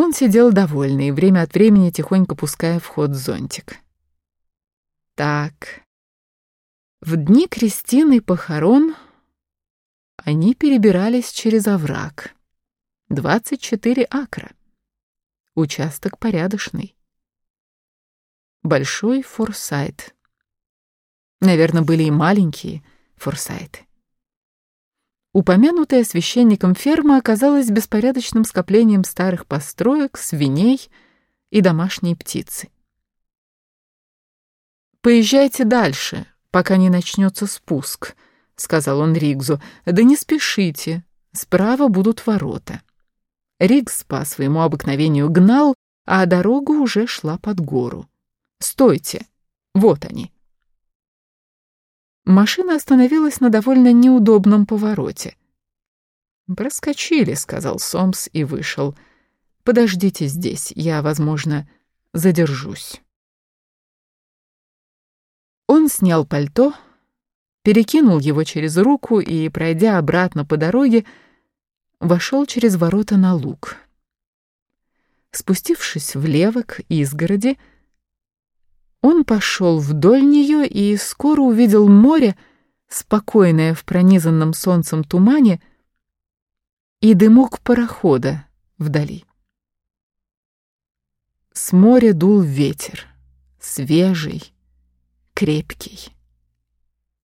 Он сидел довольный, время от времени тихонько пуская в ход зонтик. Так, в дни Кристины похорон они перебирались через овраг. 24 акра. Участок порядочный. Большой форсайт. Наверное, были и маленькие форсайты. Упомянутая священником ферма оказалась беспорядочным скоплением старых построек, свиней и домашней птицы. «Поезжайте дальше, пока не начнется спуск», — сказал он Ригзу. «Да не спешите, справа будут ворота». Ригз по своему обыкновению гнал, а дорога уже шла под гору. «Стойте! Вот они!» Машина остановилась на довольно неудобном повороте. «Проскочили», — сказал Сомс и вышел. «Подождите здесь, я, возможно, задержусь». Он снял пальто, перекинул его через руку и, пройдя обратно по дороге, вошел через ворота на луг. Спустившись влево к изгороди, он пошел вдоль нее и скоро увидел море, спокойное в пронизанном солнцем тумане, и дымок парохода вдали. С моря дул ветер, свежий, крепкий,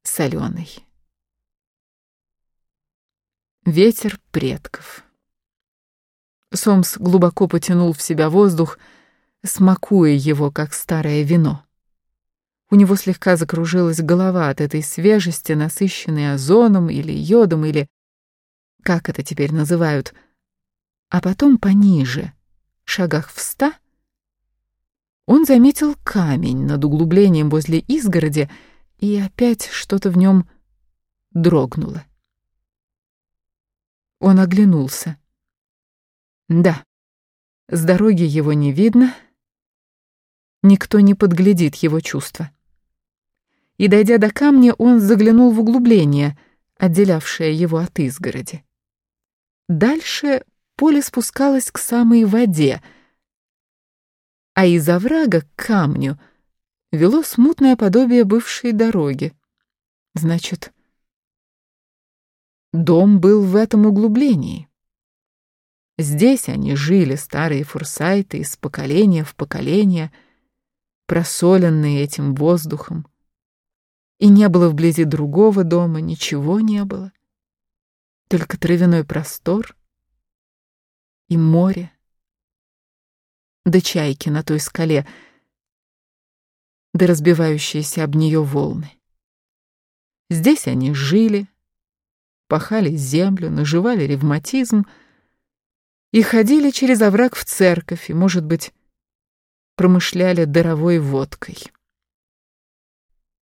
соленый. Ветер предков. Сомс глубоко потянул в себя воздух, смакуя его, как старое вино. У него слегка закружилась голова от этой свежести, насыщенной озоном или йодом, или как это теперь называют. А потом пониже, шагах в ста, он заметил камень над углублением возле изгороди, и опять что-то в нем дрогнуло. Он оглянулся. Да, с дороги его не видно, Никто не подглядит его чувства. И, дойдя до камня, он заглянул в углубление, отделявшее его от изгороди. Дальше поле спускалось к самой воде, а из оврага к камню вело смутное подобие бывшей дороги. Значит, дом был в этом углублении. Здесь они жили, старые фурсайты, из поколения в поколение — просоленные этим воздухом. И не было вблизи другого дома, ничего не было. Только травяной простор и море. Да чайки на той скале, да разбивающиеся об нее волны. Здесь они жили, пахали землю, наживали ревматизм и ходили через овраг в церковь, и, может быть, промышляли даровой водкой.